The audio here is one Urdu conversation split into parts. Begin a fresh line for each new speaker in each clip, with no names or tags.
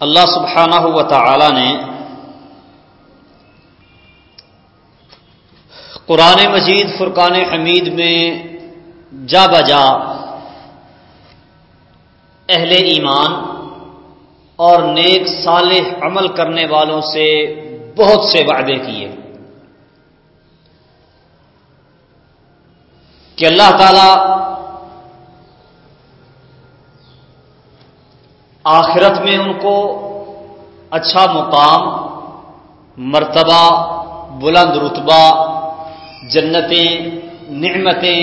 اللہ سبحانہ ہوا تعالی نے قرآن مجید فرقان حمید میں جا بجا اہل ایمان اور نیک صالح عمل کرنے والوں سے بہت سے وعدے کیے۔ کہ اللہ تعالی آخرت میں ان کو اچھا مقام، مرتبہ، بلند رتبہ، جنتیں، نعمتیں،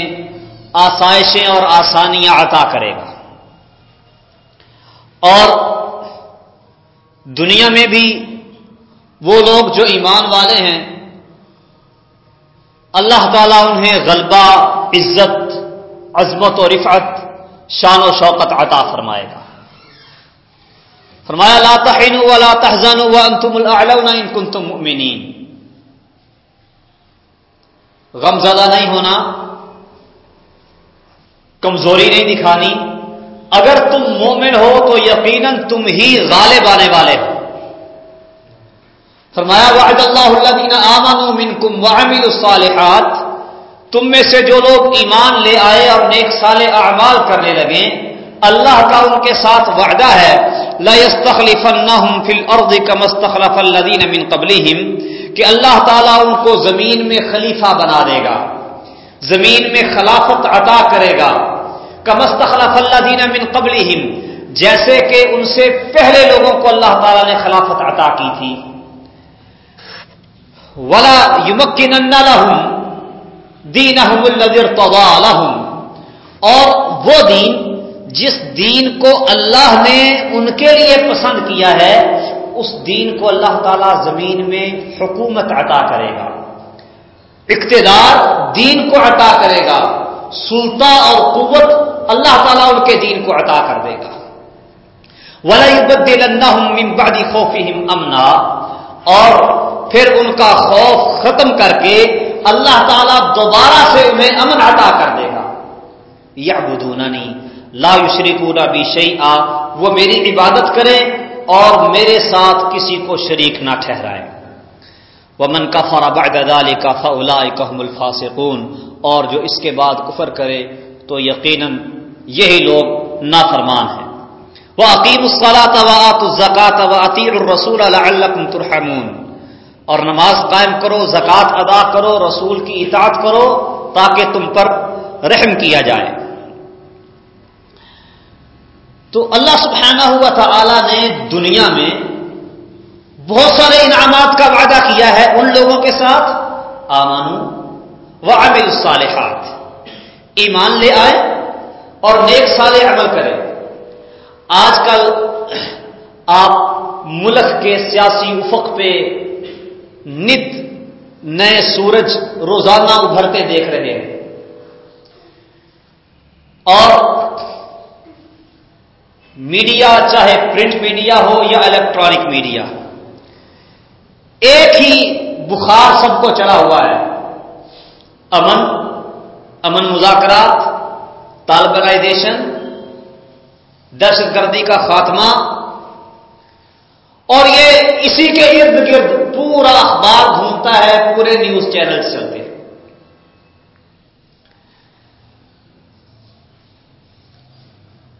آسائشیں اور آسانیاں عطا کرے گا۔ اور دنیا میں بھی وہ لوگ جو ایمان والے ہیں اللہ تعالیٰ انہیں غلبہ، عزت، عظمت و رفعت، شان و شوقت عطا فرمائے گا۔ فرمایا، لا تحینوا ولا تحزنوا وانتم الاعلون ان کنتم مؤمنین۔ غم زدہ نہیں ہونا، کمزوری نہیں دکھانی۔ اگر تم مومن ہو تو یقیناً تم ہی غالب آنے والے ہو۔ فرمایا، وعد اللہ الذین آمنوا منکم وعملوا الصالحات، تم میں سے جو لوگ ایمان لے آئے اور نیک صالح اعمال کرنے لگے، اللہ کا ان کے ساتھ وعدہ ہے، لا يستخلفنهم في الارض كما استخلف الذين من قبلهم کہ اللہ تعالیٰ ان کو زمین میں خلیفہ بنا دے گا، زمین میں خلافت عطا کرے گا کمستخلف اللہ دینا من قبل جیسے کہ ان سے پہلے لوگوں کو اللہ تعالیٰ نے خلافت عطا کی تھی۔ ولا یمکن لهم الذي ارتضى لهم. اور وہ دین جس دین کو اللہ نے ان کے لیے پسند کیا ہے، اس دین کو اللہ تعالی زمین میں حکومت عطا کرے گا۔ اقتدار دین کو عطا کرے گا۔ سلطہ اور قوت اللہ تعالیٰ ان کے دین کو عطا کر دے گا۔ بعد خوفهم امنا اور پھر ان کا خوف ختم کر کے اللہ تعالیٰ دوبارہ سے انہیں امن عطا کر دے گا۔ یا بدوننی لا یشرکون بی شیئا۔ وہ میری عبادت کریں اور میرے ساتھ کسی کو شریک نہ ٹھہرائے ومن کفر بعد ذلك فاولئک هم الفاسقون۔ اور جو اس کے بعد کفر کرے تو یقیناً یہی لوگ نافرمان ہیں۔ وہ عقیم الصلاۃ و آت الزکات و عطیر الرسول الکم ترحمون۔ اور نماز قائم کرو، زکوٰۃ ادا کرو، رسول کی اطاعت کرو تاکہ تم پر رحم کیا جائے۔ تو اللہ سبحانہ ہوا تھا نے دنیا میں بہت سارے انعامات کا وعدہ کیا ہے ان لوگوں کے ساتھ۔ آمانو و عمل الصالحات۔ ایمان لے آئے اور نیک سالے عمل کریں آج کل آپ ملک کے سیاسی افق پہ نت، نئے سورج روزانہ ابھرتے دیکھ رہے ہیں۔ اور میڈیا، چاہے پرنٹ میڈیا ہو یا الیکٹرانک میڈیا، ایک ہی بخار سب کو چڑھا ہوا ہے۔ امن امن مذاکرات طالبائزیشن دہشت گردی کا خاتمہ۔ اور یہ اسی کے ارد گرد پورا اخبار گھومتا ہے، پورے نیوز چینل چلتے ہیں۔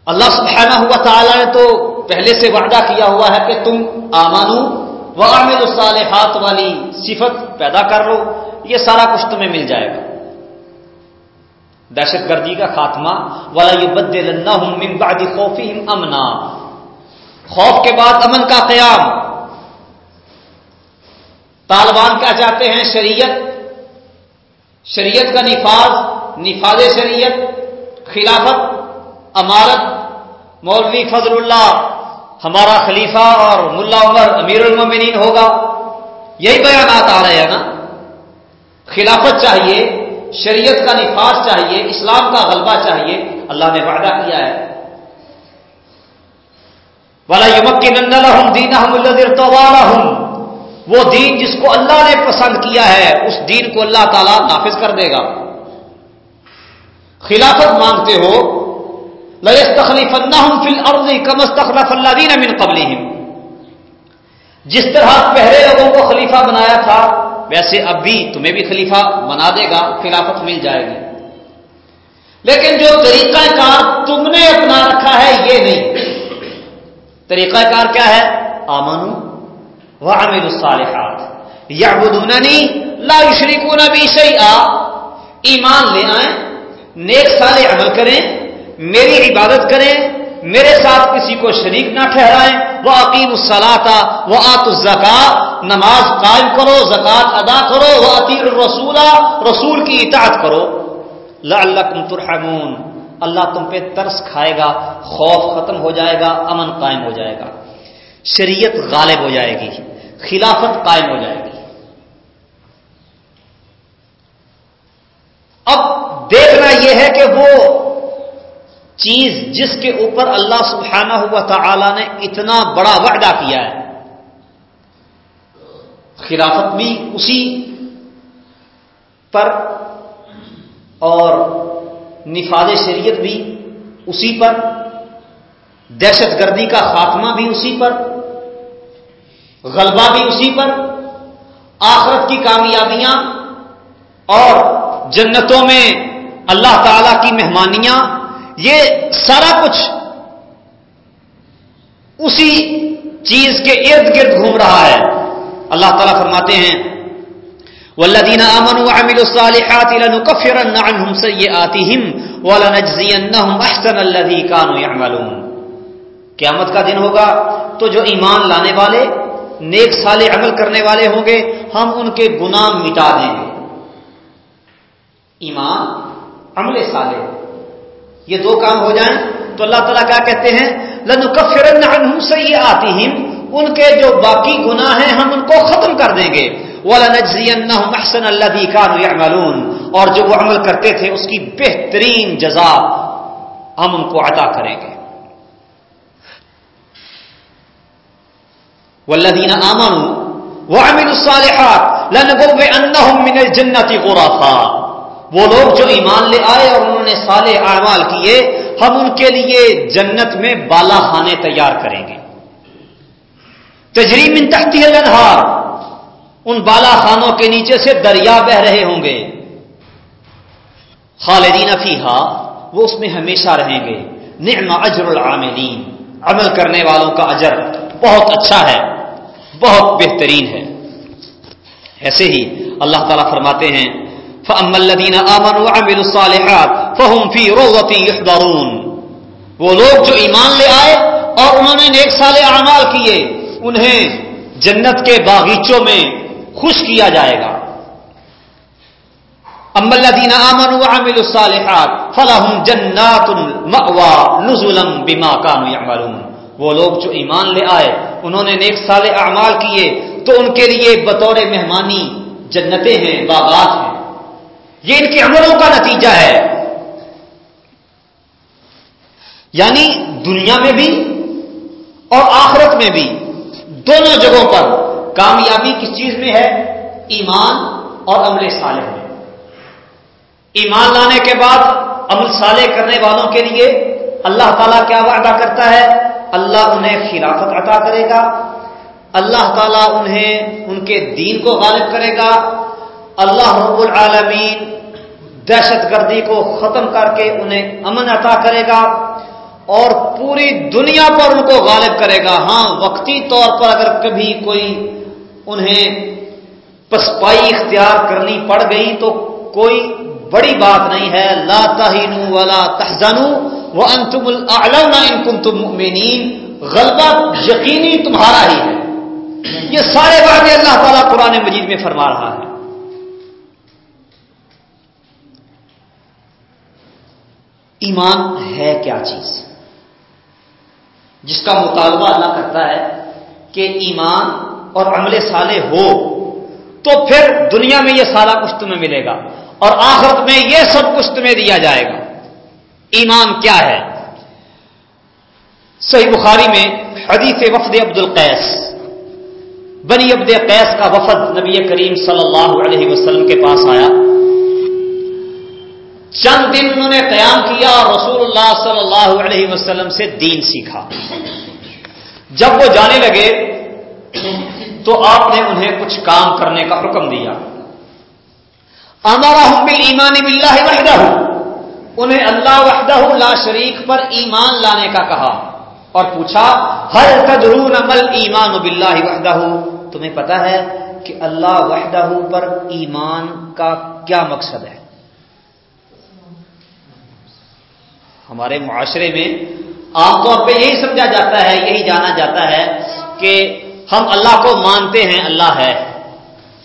اللہ سبحانہ ہوا تعالیٰ نے تو پہلے سے وعدہ کیا ہوا ہے کہ تم آمانو و عامل الصالحات والی صفت پیدا کر لو، یہ سارا کچھ تمہیں مل جائے گا۔ دہشت گردی کا خاتمہ والا یہ من بعد امنا خوف کے بعد امن کا قیام۔ طالبان کیا چاہتے ہیں؟ شریعت. شریعت کا نفاذ نفاذ شریعت، خلافت، امارت. مولوی فضل اللہ، ہمارا خلیفہ اور ملا عمر امیر المومنین ہوگا. یہی بیانات آ رہے ہیں نا؟ خلافت چاہیے، شریعت کا نفاذ چاہیے، اسلام کا غلبہ چاہیے. اللہ نے وعدہ کیا ہے۔ والا یمک کی نند دین ہوں وہ دین جس کو اللہ نے پسند کیا ہے، اس دین کو اللہ تعالی نافذ کر دے گا۔ خلافت مانگتے ہو لس تخلیف اللہ فل عرض کم تخلف اللہ دین امن قبل جس طرح پہلے لوگوں کو خلیفہ بنایا تھا، ویسے اب بھی تمہیں بھی خلیفہ بنا دے گا، خلافت مل جائے گی۔ لیکن جو طریقہ کار تم نے اپنا رکھا ہے، یہ نہیں۔ طریقہ کار کیا ہے؟ آمن و امیر الصالحات. یعبدوننی لا شریکون بھی صحیح ایمان لے آئیں، نیک سالے عمل کریں، میری عبادت کریں، میرے ساتھ کسی کو شریک نہ ٹھہرائیں. وہ عقیم الصلاح وہ آت نماز قائم کرو زکات ادا کرو وہ عطیر الرسولہ رسول کی اطاعت کرو. لعلکم ترحمون، اللہ تم پہ ترس کھائے گا، خوف ختم ہو جائے گا، امن قائم ہو جائے گا۔ شریعت غالب ہو جائے گی، خلافت قائم ہو جائے گی۔ اب دیکھنا یہ ہے کہ وہ چیز جس کے اوپر اللہ سبحانہ ہوا تعالی نے اتنا بڑا وعدہ کیا ہے، خلافت بھی اسی پر اور نفاذ شریعت بھی اسی پر، دہشت گردی کا خاتمہ بھی اسی پر غلبہ بھی اسی پر، آخرت کی کامیابیاں اور جنتوں میں اللہ تعالی کی مہمانیاں، یہ سارا کچھ اسی چیز کے ارد گرد گھوم رہا ہے۔ اللہ تعالیٰ فرماتے ہیں والذین آمنوا وعملوا الصالحات لنكفرن عنهم سیئاتهم ولنجزینهم احسن الذي كانوا يعملون۔ قیامت کا دن ہوگا تو جو ایمان لانے والے نیک صالح عمل کرنے والے ہوں گے، ہم ان کے گناہ مٹا دیں گے۔ ایمان، عمل صالح۔ یہ دو کام ہو جائیں تو اللہ تعالیٰ کیا کہتے ہیں؟ لنکفرن عنهم سیئاتهم ان کے جو باقی گناہ ہیں، ہم ان کو ختم کر دیں گے۔ وَلَنَجْزِيَنَّهُمْ أَحْسَنَ الَّذِي كَانُوا يَعْمَلُونَ اور جو وہ عمل کرتے تھے، اس کی بہترین جزا ہم ان کو عطا کریں گے۔ والذین آمنوا وعملوا الصالحات لنبوئنهم من الجنة غرفا۔ وہ لوگ جو ایمان لے آئے اور انہوں نے صالح اعمال کیے، ہم ان کے لیے جنت میں بالا خانے تیار کریں گے۔ تجریم من تحتی الانہار۔ ان بالا خانوں کے نیچے سے دریا بہ رہے ہوں گے۔ خالدین فیحا وہ اس میں ہمیشہ رہیں گے۔ نعم اجر العاملین۔ عمل کرنے والوں کا اجر بہت اچھا ہے۔ بہت بہترین ہے۔ ایسے ہی اللہ تعالیٰ فرماتے ہیں، فَأَمَّا الَّذِينَ آمَنُوا وَعَمِلُوا الصَّالِحَاتِ فَهُمْ فِي رَوْضَةٍ يُحْضَرُونَ۔ وہ لوگ جو ایمان لے آئے اور انہوں نے نیک سال اعمال کیے، انہیں جنت کے باغیچوں میں خوش کیا جائے گا۔ ام الذين امنوا وعملوا الصالحات فلهم جنات المأوى نزلا بما كانوا يعملون۔ وہ لوگ جو ایمان لے آئے، انہوں نے نیک سال اعمال کیے، تو ان کے لیے بطور مہمانی جنتیں ہیں، باغات ہیں۔ یہ ان کے عملوں کا نتیجہ ہے۔ یعنی دنیا میں بھی اور آخرت میں بھی دونوں جگہوں پر کامیابی کس چیز میں ہے؟ ایمان اور عمل صالح میں۔ ایمان لانے کے بعد عمل صالح کرنے والوں کے لیے اللہ تعالیٰ کیا وعدہ کرتا ہے؟ اللہ انہیں خلافت عطا کرے گا۔ اللہ تعالیٰ انہیں ان کے دین کو غالب کرے گا۔ اللہ رب العالمین دہشت گردی کو ختم کر کے انہیں امن عطا کرے گا اور پوری دنیا پر ان کو غالب کرے گا۔ ہاں وقتی طور پر اگر کبھی کوئی انہیں پسپائی اختیار کرنی پڑ گئی تو کوئی بڑی بات نہیں ہے۔ لا تہینو ولا تحزنو وانتم الاعلون ان کنتم مؤمنین غلبہ یقینی تمہارا ہی ہے۔ یہ سارے وعدے اللہ تعالیٰ قرآن مجید میں فرما رہا ہے۔ ایمان ہے کیا چیز؟ جس کا مطالبہ اللہ کرتا ہے کہ ایمان اور عمل صالح ہو، تو پھر دنیا میں یہ سارا کچھ تمہیں ملے گا اور آخرت میں یہ سب کچھ تمہیں دیا جائے گا۔ ایمان کیا ہے؟ صحیح بخاری میں حدیث وفد عبد القیس، بنی عبد قیس کا وفد نبی کریم صلی اللہ علیہ وسلم کے پاس آیا۔ چند دن انہوں نے قیام کیا اور رسول اللہ صلی اللہ علیہ وسلم سے دین سیکھا۔ جب وہ جانے لگے تو آپ نے انہیں کچھ کام کرنے کا حکم دیا۔ ہمارا حکم ایمان بلّہ وحدہ۔ انہیں اللہ وحدہ لا شریک پر ایمان لانے کا کہا اور پوچھا ہر تدرون عمل ایمان بلّہ وحدہ؟ تمہیں پتا ہے کہ اللہ وحدہ پر ایمان کا کیا مقصد ہے۔ ہمارے معاشرے میں عام طور پہ یہی سمجھا جاتا ہے، یہی جانا جاتا ہے کہ ہم اللہ کو مانتے ہیں، اللہ ہے۔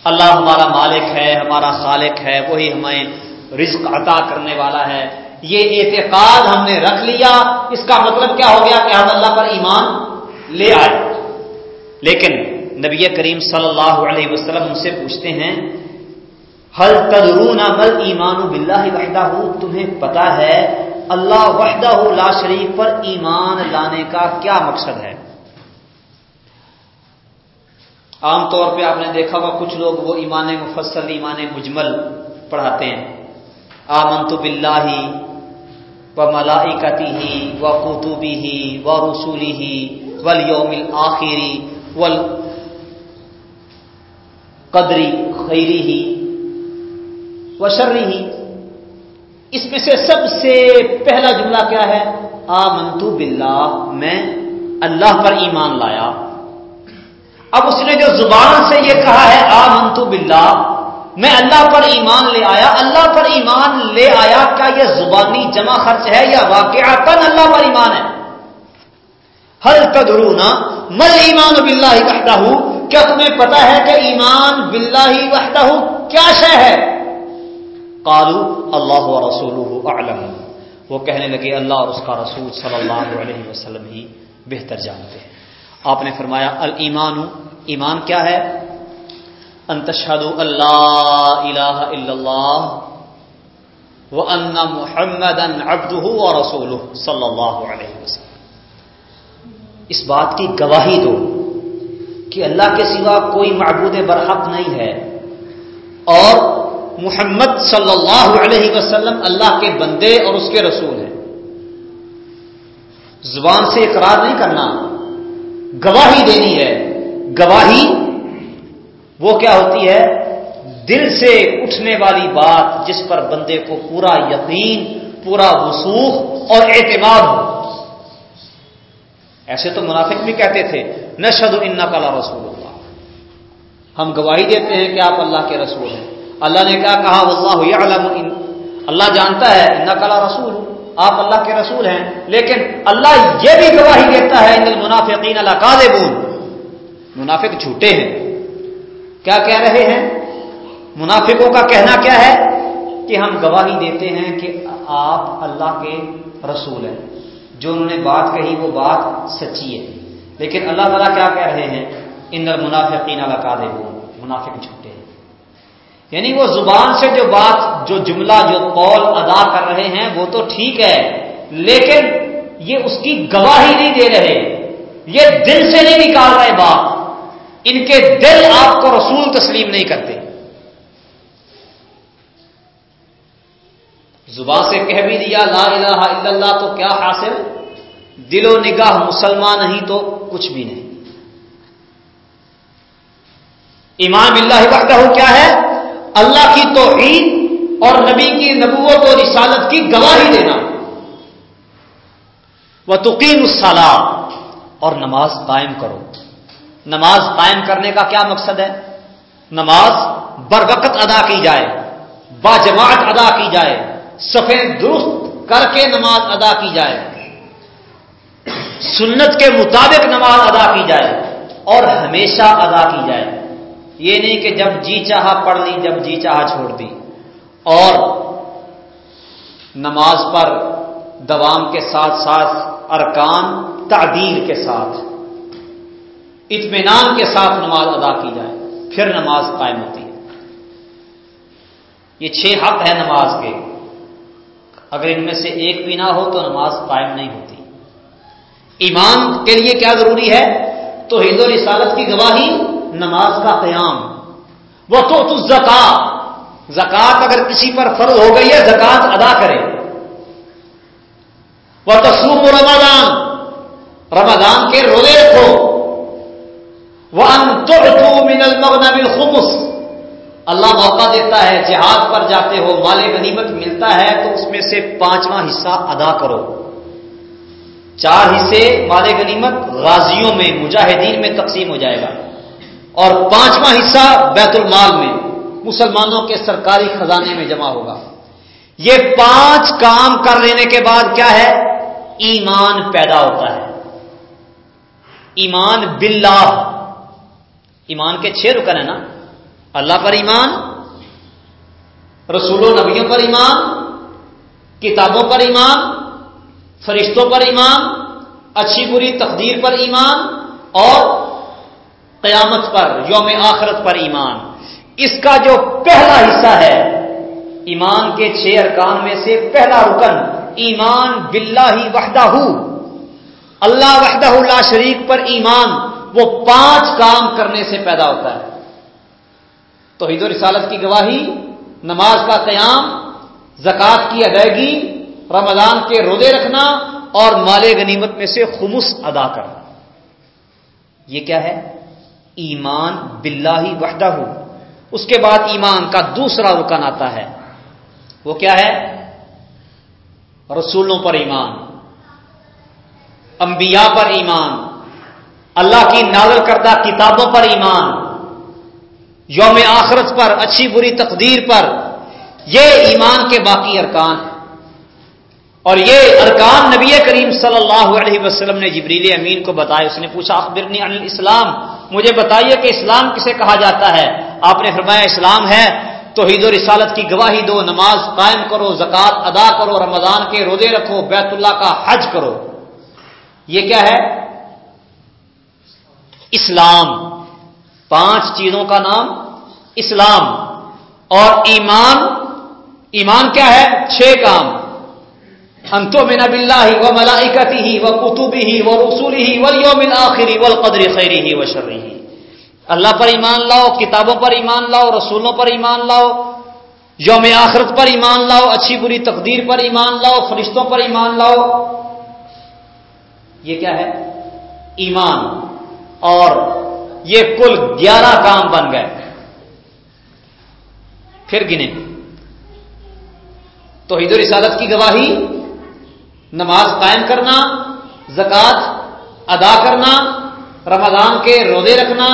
اللہ ہمارا مالک ہے، ہمارا خالق ہے، وہی ہمیں رزق عطا کرنے والا ہے۔ یہ اعتقاد ہم نے رکھ لیا۔ اس کا مطلب کیا ہو گیا کہ ہم اللہ پر ایمان لے آئے۔ لیکن نبی کریم صلی اللہ علیہ وسلم ان سے پوچھتے ہیں، ہل تدرون مل ایمان بلّہ وحدہ? تمہیں پتا ہے، اللہ وحدہ لا شریف پر ایمان لانے کا کیا مقصد ہے۔ عام طور پہ آپ نے دیکھا ہوا کچھ لوگ وہ ایمان مفصل، ایمان مجمل پڑھاتے ہیں۔ آمن تو بلّہ ہی و ملاکتی ہی و قطوبی ہی و رسولی ہی ول یوم آخری ول قدری خیری ہی و شرری ہی اس میں سے سب سے پہلا جملہ کیا ہے؟ آ منتو میں اللہ پر ایمان لایا۔ اب اس نے جو زبان سے یہ کہا ہے آ منتو میں اللہ پر ایمان لے آیا، اللہ پر ایمان لے آیا کیا یہ زبانی جمع خرچ ہے یا واقعہ تن اللہ پر ایمان ہے؟ ہر تدرونا مل ایمان بلّہ وحدہ؟ کیا تمہیں پتا ہے کہ ایمان بلّہ وحدہ کیا شے ہے؟ کالو اللہ رسول عالم وہ کہنے لگے، اللہ اور اس کا رسول صلی اللہ علیہ وسلم ہی بہتر جانتے ہیں۔ آپ نے فرمایا المان ایمان کیا ہے؟ انتشد اللہ الہ الا اللہ وہ ان محمد ابد و رسول صلی اللہ علیہ وسلم. اس بات کی گواہی دو کہ اللہ کے سوا کوئی معبود برحق نہیں ہے اور محمد صلی اللہ علیہ وسلم اللہ کے بندے اور اس کے رسول ہیں۔ زبان سے اقرار نہیں کرنا، گواہی دینی ہے۔ گواہی وہ کیا ہوتی ہے؟ دل سے اٹھنے والی بات جس پر بندے کو پورا یقین، پورا وسوخ اور اعتماد ہو۔ ایسے تو منافق بھی کہتے تھے نشد ان کلا رسول اللہ۔ ہم گواہی دیتے ہیں کہ آپ اللہ کے رسول ہیں۔ اللہ نے کیا کہا اللہ اللہ جانتا ہے ان کلا رسول۔ آپ اللہ کے رسول ہیں، لیکن اللہ یہ بھی گواہی دیتا ہے، ان المنافقین اللہ کا منافق جھوٹے ہیں۔ کیا کہہ رہے ہیں؟ منافقوں کا کہنا کیا ہے؟ کہ ہم گواہی دیتے ہیں کہ آپ اللہ کے رسول ہیں۔ جو انہوں نے بات کہی وہ بات سچی ہے۔ لیکن اللہ تعالیٰ کیا کہہ رہے ہیں؟ ان المنافقین اللہ کا منافق جھوٹے ہیں۔ یعنی وہ زبان سے جو بات، جو جملہ، جو قول ادا کر رہے ہیں، وہ تو ٹھیک ہے، لیکن یہ اس کی گواہی نہیں دے رہے۔ یہ دل سے نہیں نکال رہے بات ان کے دل آپ کو رسول تسلیم نہیں کرتے۔ زبان سے کہہ بھی دیا لا الہ الا اللہ تو کیا حاصل؟ دل و نگاہ مسلمان نہیں تو کچھ بھی نہیں۔ ایمان باللہ وحدہ کیا ہے؟ اللہ کی توحید اور نبی کی نبوت اور رسالت کی گواہی دینا۔ وہ تقین السلام اور نماز قائم کرو۔ نماز قائم کرنے کا کیا مقصد ہے؟ نماز بر وقت ادا کی جائے با جماعت ادا کی جائے، سفید درست کر کے نماز ادا کی جائے، سنت کے مطابق نماز ادا کی جائے اور ہمیشہ ادا کی جائے۔ یہ نہیں کہ جب جی چاہا پڑھ لی، جب جی چاہا چھوڑ دی۔ اور نماز پر دوام کے ساتھ ساتھ ارکان تعدیر کے ساتھ۔ اطمینان کے ساتھ نماز ادا کی جائے، پھر نماز قائم ہوتی ہے۔ یہ چھ حق ہے نماز کے۔ اگر ان میں سے ایک بھی نہ ہو تو نماز قائم نہیں ہوتی۔ ایمان کے لیے کیا ضروری ہے؟ تو ہند و رسالت کی گواہی، نماز کا قیام۔ وہ تو زکا زکات اگر کسی پر فرض ہو گئی ہے زکات ادا کرے۔ وہ تصوف رمضان۔ رمضان کے روزے رکھو۔ وہ من المغنم الخمس اللہ موقع دیتا ہے، جہاد پر جاتے ہو، مال غنیمت ملتا ہے، تو اس میں سے پانچواں حصہ ادا کرو۔ چار حصے مال غنیمت غازیوں میں، مجاہدین میں تقسیم ہو جائے گا۔ اور پانچواں حصہ بیت المال میں، مسلمانوں کے سرکاری خزانے میں جمع ہوگا۔ یہ پانچ کام کر لینے کے بعد کیا ہے؟ ایمان پیدا ہوتا ہے۔ ایمان باللہ۔ ایمان کے چھ رکن ہے نا، اللہ پر ایمان رسول و نبیوں پر ایمان، کتابوں پر ایمان، فرشتوں پر ایمان، اچھی بری تقدیر پر ایمان اور قیامت پر، یوم آخرت پر ایمان۔ اس کا جو پہلا حصہ ہے، ایمان کے چھ ارکان میں سے پہلا رکن، ایمان باللہ وحدہ۔ اللہ وحدہ اللہ شریک پر ایمان وہ پانچ کام کرنے سے پیدا ہوتا ہے۔ توحید و رسالت کی گواہی، نماز کا قیام، زکوٰۃ کی ادائیگی، رمضان کے روزے رکھنا اور مال غنیمت میں سے خمس ادا کرنا۔ یہ کیا ہے؟ ایمان باللہ ہی وحدہ۔ اس کے بعد ایمان کا دوسرا رکن آتا ہے۔ وہ کیا ہے؟ رسولوں پر ایمان۔ انبیاء پر ایمان۔ اللہ کی نازل کردہ کتابوں پر ایمان، یوم آخرت پر، اچھی بری تقدیر پر، یہ ایمان کے باقی ارکان اور یہ ارکان نبی کریم صلی اللہ علیہ وسلم نے جبریل امین کو بتایا اس نے پوچھا، اخبرنی عن الاسلام، مجھے بتائیے کہ اسلام کسے کہا جاتا ہے؟ آپ نے فرمایا، اسلام ہے تو و رسالت کی گواہی دو، نماز قائم کرو، زکوٰۃ ادا کرو، رمضان کے روزے رکھو، بیت اللہ کا حج کرو۔ یہ کیا ہے؟ اسلام۔ پانچ چیزوں کا نام اسلام۔ اور ایمان ایمان کیا ہے؟ چھ کام۔ انتو من بلّہ ہی و ملائکتی ہی و قطوبی ہی و رسولی ہی و یوم آخری و قدری خیری ہی و شرری ہی اللہ پر ایمان لاؤ، کتابوں پر ایمان لاؤ، رسولوں پر ایمان لاؤ، یوم آخرت پر ایمان لاؤ، اچھی بری تقدیر پر ایمان لاؤ، فرشتوں پر ایمان لاؤ۔ یہ کیا ہے؟ ایمان۔ اور یہ کل گیارہ کام بن گئے۔ پھر گنے۔ تو عید رسالت کی گواہی، نماز قائم کرنا، زکوٰۃ ادا کرنا، رمضان کے روزے رکھنا،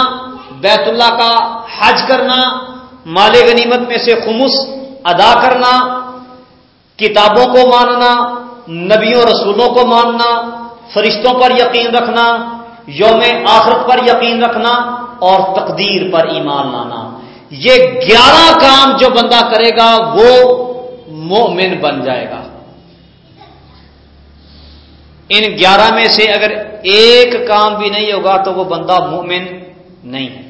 بیت اللہ کا حج کرنا، مال غنیمت میں سے خمس ادا کرنا، کتابوں کو ماننا، نبیوں رسولوں کو ماننا، فرشتوں پر یقین رکھنا یوم آخرت پر یقین رکھنا اور تقدیر پر ایمان لانا۔ یہ گیارہ کام جو بندہ کرے گا، وہ مومن بن جائے گا۔ ان گیارہ میں سے اگر ایک کام بھی نہیں ہوگا تو وہ بندہ مومن نہیں ہے۔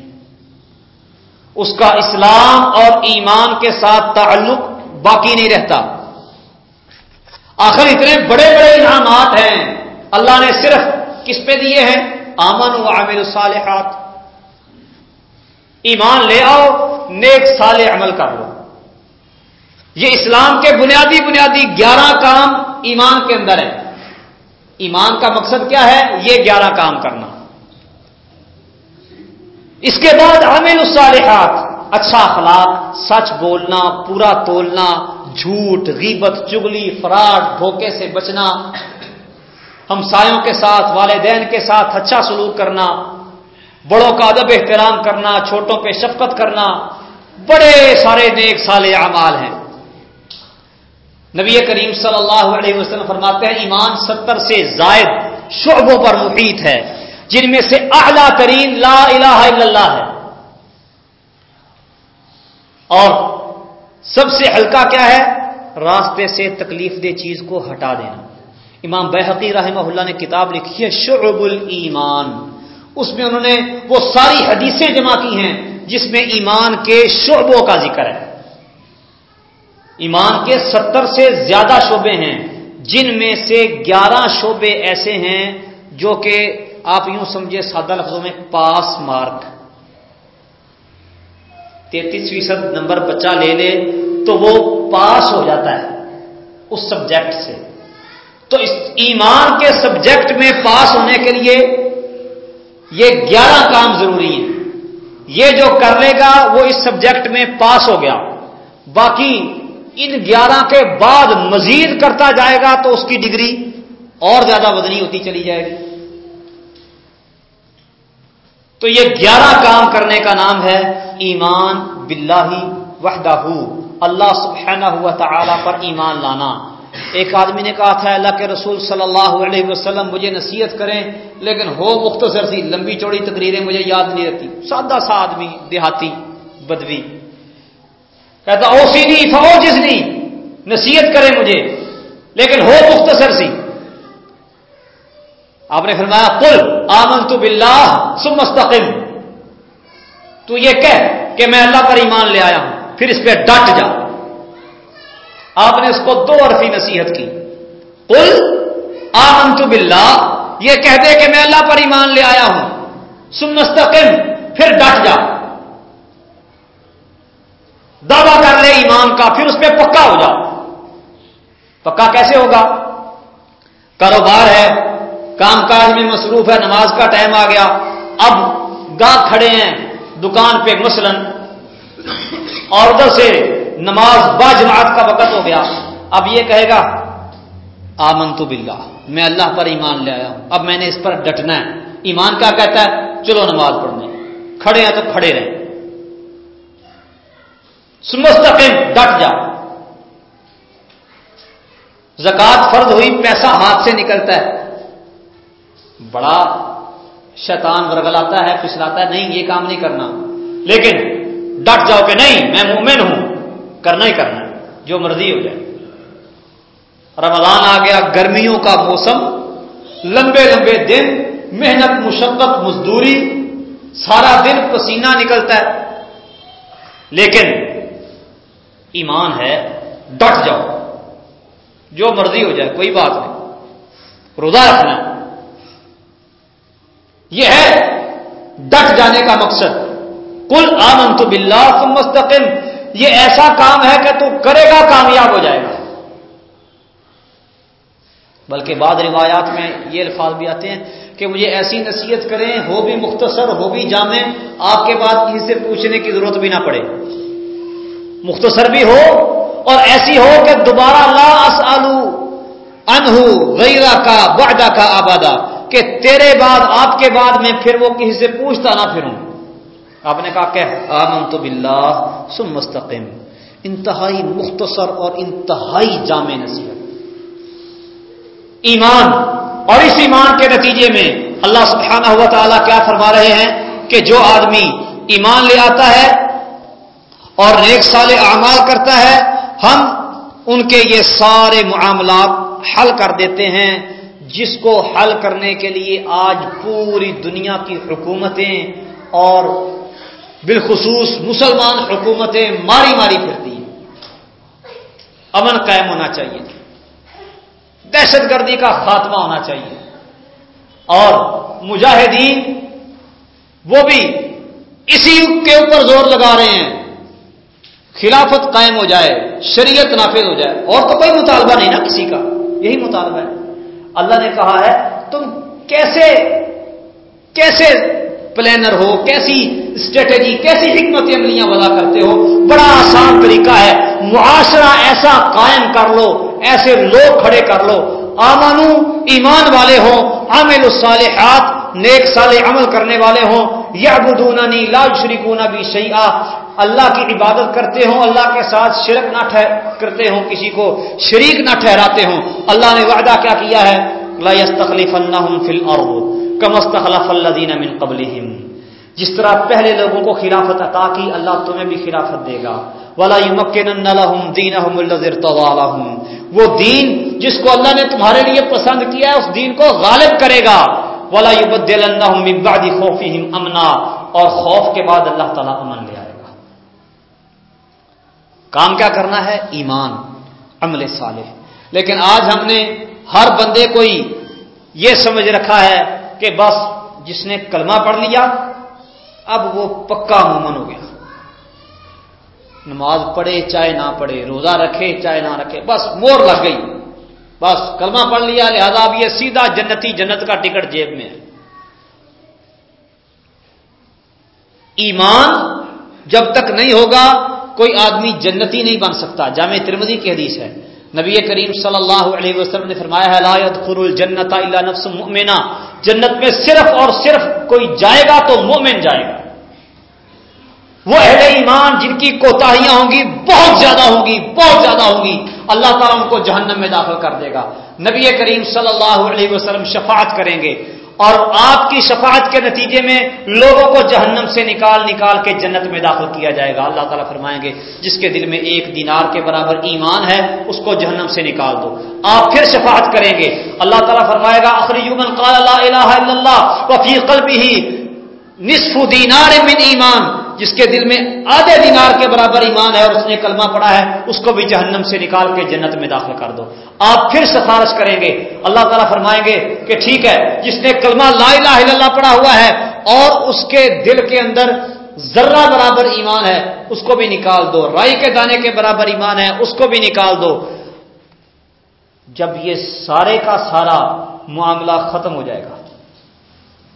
اس کا اسلام اور ایمان کے ساتھ تعلق باقی نہیں رہتا۔ آخر اتنے بڑے بڑے انعامات ہیں۔ اللہ نے صرف کس پہ دیے ہیں؟ آمن و عامر الصالحات۔ ایمان لے آؤ، نیک سال عمل کر لو۔ یہ اسلام کے بنیادی بنیادی گیارہ کام ایمان کے اندر ہے ایمان کا مقصد کیا ہے؟ یہ گیارہ کام کرنا۔ اس کے بعد عامل الصالحات۔ اچھا اخلاق، سچ بولنا، پورا تولنا، جھوٹ، غیبت، چگلی، فراڈ، دھوکے سے بچنا۔ ہمسایوں کے ساتھ، والدین کے ساتھ اچھا سلوک کرنا، بڑوں کا ادب احترام کرنا، چھوٹوں پہ شفقت کرنا، بڑے سارے نیک سال اعمال ہیں۔ نبی کریم صلی اللہ علیہ وسلم فرماتے ہیں، ایمان ستر سے زائد شعبوں پر محیط ہے، جن میں سے اعلی ترین لا الہ الا اللہ ہے۔ اور سب سے ہلکا کیا ہے؟ راستے سے تکلیف دہ چیز کو ہٹا دینا۔ امام بحقی رحمہ اللہ نے کتاب لکھی ہے شعب الایمان۔ اس میں انہوں نے وہ ساری حدیثیں جمع کی ہیں جس میں ایمان کے شعبوں کا ذکر ہے۔ ایمان کے ستر سے زیادہ شعبے ہیں، جن میں سے گیارہ شعبے ایسے ہیں جو کہ آپ یوں سمجھے سادہ لفظوں میں پاس مارک۔ تینتیس فیصد نمبر بچہ لے لے تو وہ پاس ہو جاتا ہے اس سبجیکٹ سے۔ تو اس ایمان کے سبجیکٹ میں پاس ہونے کے لیے یہ گیارہ کام ضروری ہیں۔ یہ جو کر لے گا وہ اس سبجیکٹ میں پاس ہو گیا۔ باقی ان گیارہ کے بعد مزید کرتا جائے گا تو اس کی ڈگری اور زیادہ بدنی ہوتی چلی جائے گی۔ تو یہ گیارہ کام کرنے کا نام ہے ایمان باللہ وحدہ۔ اللہ سبحانہ ہوا تعالی پر ایمان لانا۔ ایک آدمی نے کہا تھا، اللہ کے رسول صلی اللہ علیہ وسلم مجھے نصیحت کریں، لیکن ہو مختصر سی، لمبی چوڑی تقریریں مجھے یاد نہیں رہتی۔ سادہ سا آدمی، دیہاتی، بدوی۔ کہتا، او سی نہیں فو جس نہیں نصیحت کرے مجھے۔ لیکن ہو مختصر سی۔ آپ نے فرمایا کل آمن تو بلّہ سمستقم تو یہ کہہ کہ میں اللہ پر ایمان لے آیا ہوں، پھر اس پہ ڈٹ جا۔ آپ نے اس کو دو عرفی نصیحت کی۔ کل آمن تو بلّہ یہ کہہ دے کہ میں اللہ پر ایمان لے آیا ہوں۔ سمستقم پھر ڈٹ جا۔ دعویٰ کر لے ایمان کا، پھر اس پہ پکا ہو جا۔ پکا کیسے ہوگا؟ کاروبار ہے، کام کاج میں مصروف ہے، نماز کا ٹائم آ گیا۔ اب گاہ کھڑے ہیں دکان پہ، مثلا، اور ادھر سے نماز با جماعت کا وقت ہو گیا۔ اب یہ کہے گا آمن تو بلّہ میں اللہ پر ایمان لے آیا ہوں۔ اب میں نے اس پر ڈٹنا ہے۔ ایمان کیا کہتا ہے؟ چلو نماز پڑھنے۔ کھڑے ہیں تو کھڑے رہیں۔ سمستقیم ڈٹ جا۔ زکات فرض ہوئی، پیسہ ہاتھ سے نکلتا ہے۔ بڑا شیطان ورگلاتا ہے، پھسلاتا ہے، نہیں، یہ کام نہیں کرنا۔ لیکن ڈٹ جاؤ کہ نہیں، میں مومن ہوں۔ کرنا ہی کرنا ہے، جو مرضی ہو جائے۔ رمضان آ گیا، گرمیوں کا موسم، لمبے لمبے دن، محنت، مشقت، مزدوری، سارا دن پسینہ نکلتا ہے۔ لیکن ایمان ہے، ڈٹ جاؤ۔ جو مرضی ہو جائے، کوئی بات نہیں۔ روزہ رکھنا۔ یہ ہے، ڈٹ جانے کا مقصد۔ کل آمن تو بلّہ تم مستقم یہ ایسا کام ہے کہ تو کرے گا، کامیاب ہو جائے گا۔ بلکہ بعد روایات میں یہ الفاظ بھی آتے ہیں کہ مجھے ایسی نصیحت کریں، ہو بھی مختصر، ہو بھی جامع، آپ کے بعد کسی سے پوچھنے کی ضرورت بھی نہ پڑے۔ مختصر بھی ہو اور ایسی ہو کہ دوبارہ لا اسالو انہو غیرہ کا وعدہ کا آبادہ، کہ تیرے بعد، آپ کے بعد میں پھر وہ کسی سے پوچھتا نہ پھروں۔ آپ نے کہا کہ آمن تو بلّہ سم مستقم انتہائی مختصر اور انتہائی جامع نصیحت۔ ایمان۔ اور اس ایمان کے نتیجے میں اللہ سبحانہ ہوا تعالیٰ کیا فرما رہے ہیں کہ جو آدمی ایمان لے آتا ہے اور نیک سال اعمال کرتا ہے، ہم ان کے یہ سارے معاملات حل کر دیتے ہیں، جس کو حل کرنے کے لیے آج پوری دنیا کی حکومتیں اور بالخصوص مسلمان حکومتیں ماری ماری پھرتی ہیں۔ امن قائم ہونا چاہیے۔ دہشت گردی کا خاتمہ ہونا چاہیے۔ اور مجاہدین وہ بھی اسی کے اوپر زور لگا رہے ہیں۔ خلافت قائم ہو جائے، شریعت نافذ ہو جائے۔ اور تو کوئی مطالبہ نہیں نا کسی کا۔ یہی مطالبہ ہے۔ اللہ نے کہا ہے، تم کیسے کیسے پلانر ہو، کیسی اسٹریٹجی کیسی حکمت عملیاں وضع کرتے ہو، بڑا آسان طریقہ ہے۔ معاشرہ ایسا قائم کر لو، ایسے لوگ کھڑے کر لو۔ آمانو ایمان والے ہوں، عامل الصالحات، نیک سال عمل کرنے والے ہوں۔ یا بدونانی لاج شریکونا بھی شیعہ اللہ کی عبادت کرتے ہوں، اللہ کے ساتھ شرک نہ کرتے ہوں کسی کو، شریک نہ ٹھہراتے ہوں۔ اللہ نے وعدہ کیا کیا ہے؟ لا يستخلفنهم في الارض كما استخلف الذين من قبلهم. جس طرح پہلے لوگوں کو خلافت عطا کی، اللہ تمہیں بھی خلافت دے گا. ولا لهم دينهم الذي ارتضى لهم. وہ دین جس کو اللہ نے تمہارے لیے پسند کیا ہے، اس دین کو غالب کرے گا. ولا يبدلنهم من بعد خوفهم امنا اور خوف کے بعد اللہ تعالی امن لے آئے گا. کام کیا کرنا ہے؟ ایمان، عمل صالح. لیکن آج ہم نے ہر بندے کو ہی یہ سمجھ رکھا ہے کہ بس جس نے کلمہ پڑھ لیا، اب وہ پکا مومن ہو گیا۔ نماز پڑھے چاہے نہ پڑھے، روزہ رکھے چاہے نہ رکھے، بس مور لگ گئی۔ بس کلمہ پڑھ لیا، لہذا اب یہ سیدھا جنتی جنت کا ٹکٹ جیب میں ہے۔ ایمان جب تک نہیں ہوگا، کوئی آدمی جنتی نہیں بن سکتا۔ جامع ترمدی کی حدیث ہے۔ نبی کریم صلی اللہ علیہ وسلم نے فرمایا ہے، لا يدخل الجنت اللہ نفس مؤمنہ۔ جنت میں صرف اور صرف کوئی جائے گا تو مومن جائے گا۔ وہ اہل ایمان جن کی کوتاہیاں ہوں گی، بہت زیادہ ہوں گی، بہت زیادہ ہوں گی۔ اللہ تعالیٰ ان کو جہنم میں داخل کر دے گا۔ نبی کریم صلی اللہ علیہ وسلم شفاعت کریں گے۔ اور آپ کی شفاعت کے نتیجے میں لوگوں کو جہنم سے نکال نکال کے جنت میں داخل کیا جائے گا۔ اللہ تعالیٰ فرمائیں گے، جس کے دل میں ایک دینار کے برابر ایمان ہے، اس کو جہنم سے نکال دو۔ آپ پھر شفاعت کریں گے۔ اللہ تعالیٰ فرمائے گا قال لا الہ الا اللہ وفی قلبه نصف دینار من ایمان۔ جس کے دل میں آدھے دینار کے برابر ایمان ہے اور اس نے کلمہ پڑا ہے، اس کو بھی جہنم سے نکال کے جنت میں داخل کر دو۔ آپ پھر سفارش کریں گے۔ اللہ تعالیٰ فرمائیں گے کہ ٹھیک ہے، جس نے کلمہ لا الہ الا اللہ پڑا ہوا ہے اور اس کے دل کے اندر ذرہ برابر ایمان ہے، اس کو بھی نکال دو۔ رائی کے دانے کے برابر ایمان ہے، اس کو بھی نکال دو۔ جب یہ سارے کا سارا معاملہ ختم ہو جائے گا۔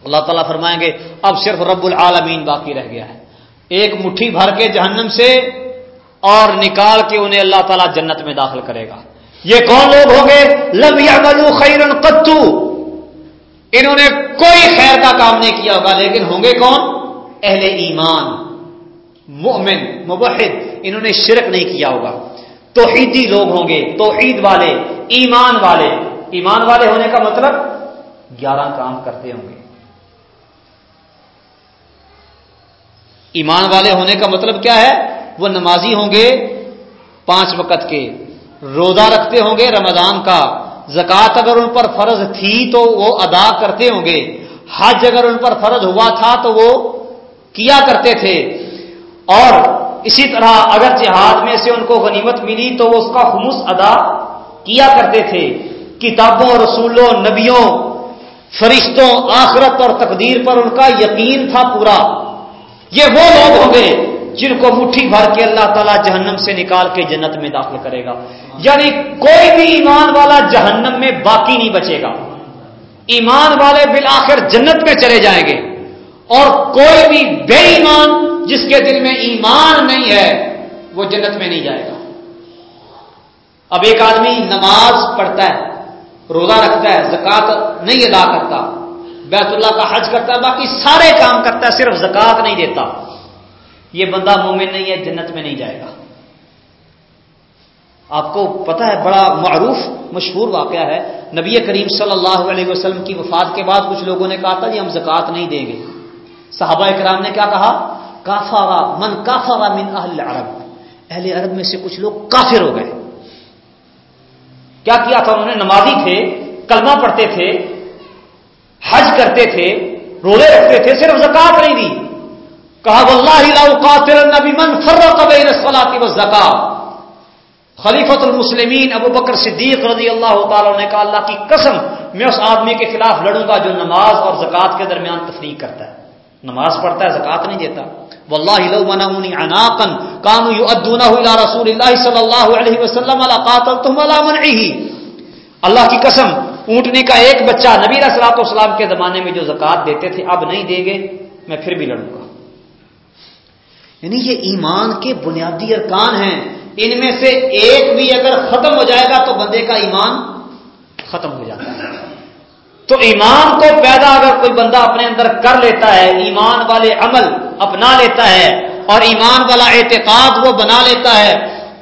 اللہ تعالیٰ فرمائیں گے، اب صرف رب العالمین باقی رہ گیا ہے۔ ایک مٹھی بھر کے جہنم سے اور نکال کے انہیں اللہ تعالیٰ جنت میں داخل کرے گا۔ یہ کون لوگ ہوں گے؟ لم یعملو خیرن قطو۔ انہوں نے کوئی خیر کا کام نہیں کیا ہوگا، لیکن ہوں گے کون؟ اہل ایمان۔ مؤمن مبحد انہوں نے شرک نہیں کیا ہوگا۔ توحیدی لوگ ہوں گے، توحید والے، ایمان والے۔ ایمان والے ہونے کا مطلب گیارہ کام کرتے ہوں گے۔ ایمان والے ہونے کا مطلب کیا ہے؟ وہ نمازی ہوں گے پانچ وقت کے۔ روزہ رکھتے ہوں گے رمضان کا۔ زکوٰۃ اگر ان پر فرض تھی تو وہ ادا کرتے ہوں گے۔ حج اگر ان پر فرض ہوا تھا تو وہ کیا کرتے تھے؟ اور اسی طرح اگر جہاد میں سے ان کو غنیمت ملی تو وہ اس کا خموس ادا کیا کرتے تھے۔ کتابوں، رسولوں، نبیوں، فرشتوں، آخرت اور تقدیر پر ان کا یقین تھا پورا۔ یہ وہ لوگ ہوں گے جن کو مٹھی بھر کے اللہ تعالیٰ جہنم سے نکال کے جنت میں داخل کرے گا۔ یعنی کوئی بھی ایمان والا جہنم میں باقی نہیں بچے گا۔ ایمان والے بالآخر جنت میں چلے جائیں گے۔ اور کوئی بھی بے ایمان جس کے دل میں ایمان نہیں ہے، وہ جنت میں نہیں جائے گا۔ اب ایک آدمی نماز پڑھتا ہے، روزہ رکھتا ہے زکات نہیں ادا کرتا۔ بیت اللہ کا حج کرتا ہے، باقی سارے کام کرتا ہے، صرف زکات نہیں دیتا۔ یہ بندہ مومن نہیں ہے، جنت میں نہیں جائے گا۔ آپ کو پتا ہے، بڑا معروف، مشہور واقعہ ہے۔ نبی کریم صلی اللہ علیہ وسلم کی وفات کے بعد کچھ لوگوں نے کہا تھا جی ہم زکات نہیں دیں گے۔ صحابہ کرام نے کیا کہا؟ کافارا من کافارا من اہل عرب۔ اہل عرب میں سے کچھ لوگ کافر ہو گئے۔ کیا کیا تھا؟ انہوں نے نمازی تھے، کلمہ پڑھتے تھے حج کرتے تھے، روزے رکھتے تھے، صرف زکات نہیں دی۔ کہا، واللہ من فرق بین الصلاۃ والزکات خلیفۃ المسلمین ابو بکر صدیق رضی اللہ تعالی نے کہا، اللہ کی قسم، میں اس آدمی کے خلاف لڑوں گا جو نماز اور زکات کے درمیان تفریق کرتا ہے۔ نماز پڑھتا ہے زکات نہیں دیتا۔ واللہ لو منعونی عناقا كانوا يؤدونه الى رسول الله صلی اللہ علیہ وسلم على قاتلتهم على منعه اللہ کی قسم اونٹنے کا ایک بچہ نبی رسلاط اسلام کے زمانے میں جو زکات دیتے تھے، اب نہیں دیں گے، میں پھر بھی لڑوں گا۔ یعنی یہ ایمان کے بنیادی ارکان ہیں۔ ان میں سے ایک بھی اگر ختم ہو جائے گا تو بندے کا ایمان ختم ہو جاتا ہے۔ تو ایمان کو پیدا اگر کوئی بندہ اپنے اندر کر لیتا ہے، ایمان والے عمل اپنا لیتا ہے اور ایمان والا اعتقاد وہ بنا لیتا ہے،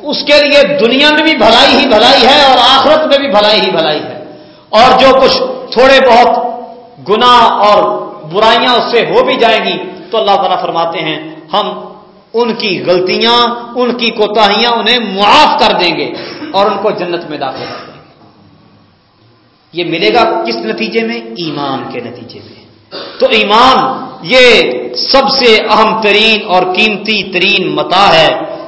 اس کے لیے دنیا میں بھی بھلائی ہی بھلائی ہے اور آخرت میں بھی بھلائی ہی بھلائی ہے۔ اور جو کچھ تھوڑے بہت گنا اور برائیاں اس سے ہو بھی جائیں گی، تو اللہ تعالیٰ فرماتے ہیں، ہم ان کی غلطیاں، ان کی کوتاہیاں انہیں معاف کر دیں گے اور ان کو جنت میں داخل کر دیں گے۔ یہ ملے گا کس نتیجے میں؟ ایمان کے نتیجے میں۔ تو ایمان یہ سب سے اہم ترین اور قیمتی ترین متا ہے۔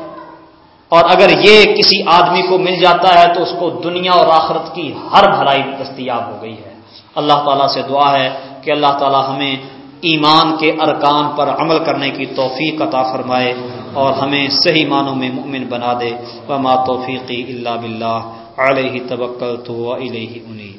اور اگر یہ کسی آدمی کو مل جاتا ہے تو اس کو دنیا اور آخرت کی ہر بھلائی دستیاب ہو گئی ہے۔ اللہ تعالیٰ سے دعا ہے کہ اللہ تعالیٰ ہمیں ایمان کے ارکان پر عمل کرنے کی توفیق عطا فرمائے اور ہمیں صحیح معنوں میں مؤمن بنا دے۔ وما توفیقی اللہ بلّہ علیہ تبکل تو علیہ انیب